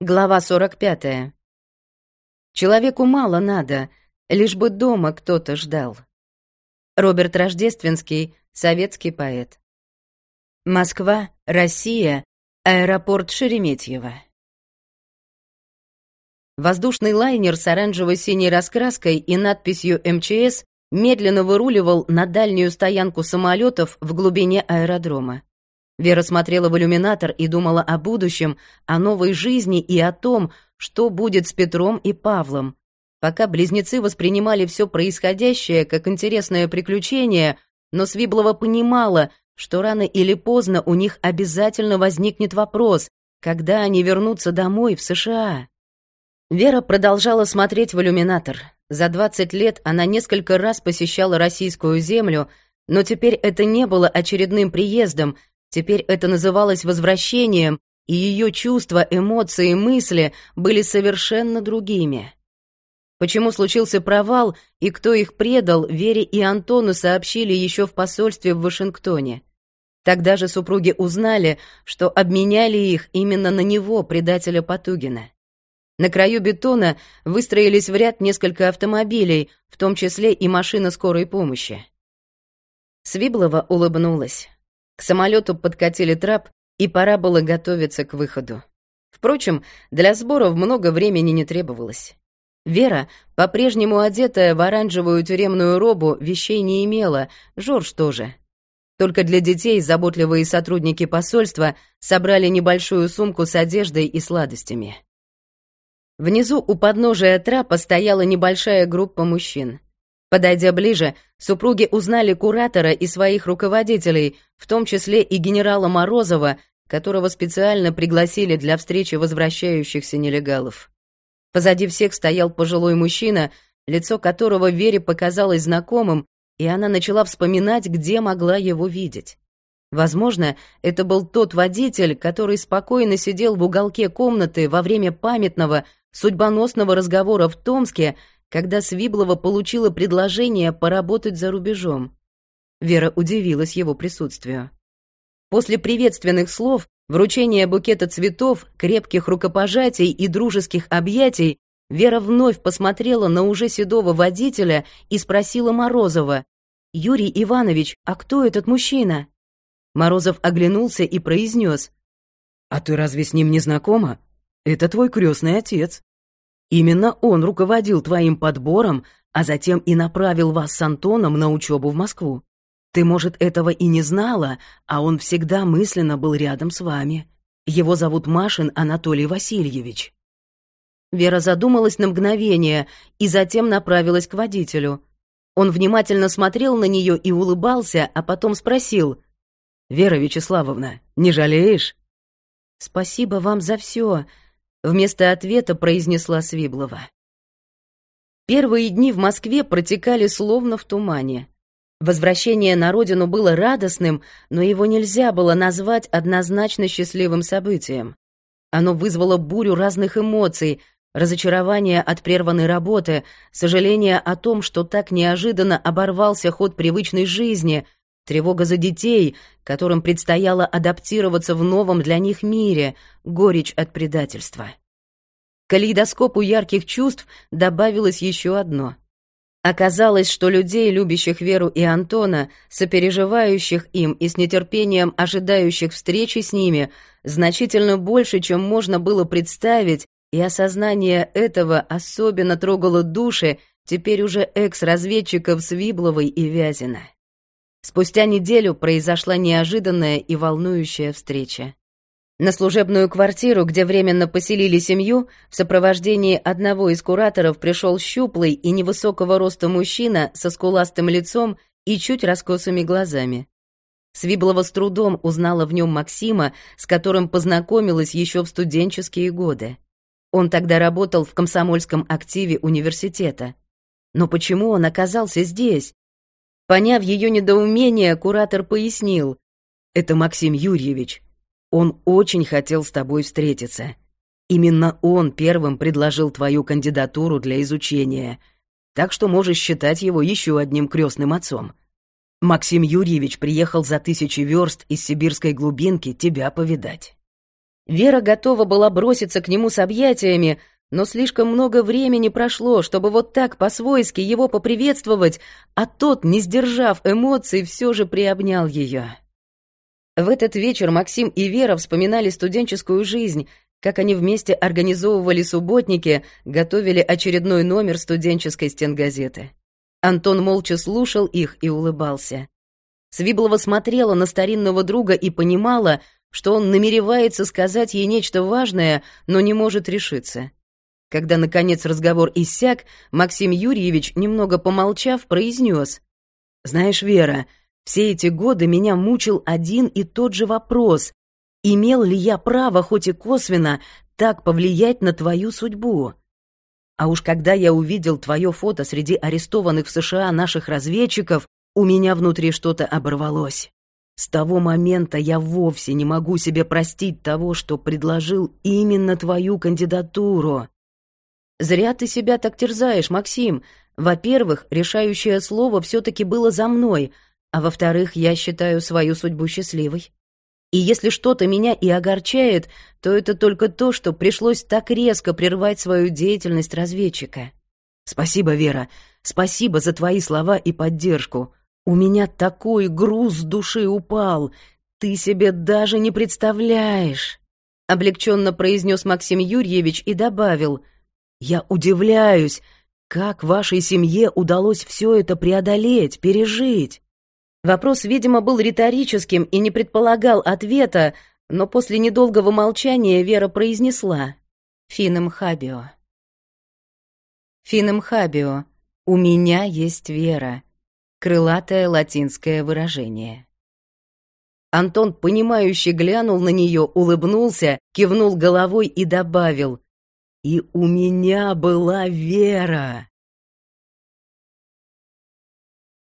Глава 45. Человеку мало надо, лишь бы дома кто-то ждал. Роберт Рождественский, советский поэт. Москва, Россия, аэропорт Шереметьево. Воздушный лайнер с оранжево-синей раскраской и надписью МЧС медленно выруливал на дальнюю стоянку самолетов в глубине аэродрома. Вера смотрела в иллюминатор и думала о будущем, о новой жизни и о том, что будет с Петром и Павлом. Пока близнецы воспринимали все происходящее как интересное приключение, но Свиблова понимала, что рано или поздно у них обязательно возникнет вопрос, когда они вернутся домой в США. Вера продолжала смотреть в иллюминатор. За 20 лет она несколько раз посещала российскую землю, но теперь это не было очередным приездом, Теперь это называлось возвращением, и ее чувства, эмоции, мысли были совершенно другими. Почему случился провал и кто их предал, Вере и Антону сообщили еще в посольстве в Вашингтоне. Тогда же супруги узнали, что обменяли их именно на него, предателя Потугина. На краю бетона выстроились в ряд несколько автомобилей, в том числе и машина скорой помощи. Свиблова улыбнулась. К самолету подкатили трап, и пора было готовиться к выходу. Впрочем, для сборов много времени не требовалось. Вера, по-прежнему одетая в оранжевую тюремную робу, вещей не имела, Жорж тоже. Только для детей заботливые сотрудники посольства собрали небольшую сумку с одеждой и сладостями. Внизу у подножия трапа стояла небольшая группа мужчин. Подойдя ближе, супруги узнали куратора и своих руководителей, в том числе и генерала Морозова, которого специально пригласили для встречи возвращающихся нелегалов. Позади всех стоял пожилой мужчина, лицо которого Вере показалось знакомым, и она начала вспоминать, где могла его видеть. Возможно, это был тот водитель, который спокойно сидел в уголке комнаты во время памятного, судьбоносного разговора в Томске, когда Свиблова получила предложение поработать за рубежом. Вера удивилась его присутствию. После приветственных слов, вручения букета цветов, крепких рукопожатий и дружеских объятий, Вера вновь посмотрела на уже седого водителя и спросила Морозова, «Юрий Иванович, а кто этот мужчина?» Морозов оглянулся и произнес, «А ты разве с ним не знакома? Это твой крестный отец». Именно он руководил твоим подбором, а затем и направил вас с Антоном на учебу в Москву. Ты, может, этого и не знала, а он всегда мысленно был рядом с вами. Его зовут Машин Анатолий Васильевич». Вера задумалась на мгновение и затем направилась к водителю. Он внимательно смотрел на нее и улыбался, а потом спросил. «Вера Вячеславовна, не жалеешь?» «Спасибо вам за все», Вместо ответа произнесла Свиблова. Первые дни в Москве протекали словно в тумане. Возвращение на родину было радостным, но его нельзя было назвать однозначно счастливым событием. Оно вызвало бурю разных эмоций, разочарование от прерванной работы, сожаление о том, что так неожиданно оборвался ход привычной жизни — Тревога за детей, которым предстояло адаптироваться в новом для них мире, горечь от предательства. К калейдоскопу ярких чувств добавилось еще одно. Оказалось, что людей, любящих Веру и Антона, сопереживающих им и с нетерпением ожидающих встречи с ними, значительно больше, чем можно было представить, и осознание этого особенно трогало души теперь уже экс-разведчиков Свибловой и Вязина. Спустя неделю произошла неожиданная и волнующая встреча. На служебную квартиру, где временно поселили семью, в сопровождении одного из кураторов пришел щуплый и невысокого роста мужчина со скуластым лицом и чуть раскосыми глазами. Свиблова с трудом узнала в нем Максима, с которым познакомилась еще в студенческие годы. Он тогда работал в комсомольском активе университета. Но почему он оказался здесь? Поняв ее недоумение, куратор пояснил. «Это Максим Юрьевич. Он очень хотел с тобой встретиться. Именно он первым предложил твою кандидатуру для изучения, так что можешь считать его еще одним крестным отцом. Максим Юрьевич приехал за тысячи верст из сибирской глубинки тебя повидать». Вера готова была броситься к нему с объятиями, но слишком много времени прошло, чтобы вот так по-свойски его поприветствовать, а тот, не сдержав эмоций, все же приобнял ее. В этот вечер Максим и Вера вспоминали студенческую жизнь, как они вместе организовывали субботники, готовили очередной номер студенческой стенгазеты. Антон молча слушал их и улыбался. Свиблова смотрела на старинного друга и понимала, что он намеревается сказать ей нечто важное, но не может решиться. Когда, наконец, разговор иссяк, Максим Юрьевич, немного помолчав, произнес. «Знаешь, Вера, все эти годы меня мучил один и тот же вопрос. Имел ли я право, хоть и косвенно, так повлиять на твою судьбу? А уж когда я увидел твое фото среди арестованных в США наших разведчиков, у меня внутри что-то оборвалось. С того момента я вовсе не могу себе простить того, что предложил именно твою кандидатуру. Зря ты себя так терзаешь, Максим. Во-первых, решающее слово все-таки было за мной, а во-вторых, я считаю свою судьбу счастливой. И если что-то меня и огорчает, то это только то, что пришлось так резко прервать свою деятельность разведчика. Спасибо, Вера, спасибо за твои слова и поддержку. У меня такой груз с души упал, ты себе даже не представляешь. Облегченно произнес Максим Юрьевич и добавил, «Я удивляюсь, как вашей семье удалось все это преодолеть, пережить?» Вопрос, видимо, был риторическим и не предполагал ответа, но после недолгого молчания Вера произнесла «Финем хабио». «Финем хабио. У меня есть вера». Крылатое латинское выражение. Антон, понимающе глянул на нее, улыбнулся, кивнул головой и добавил «И у меня была вера».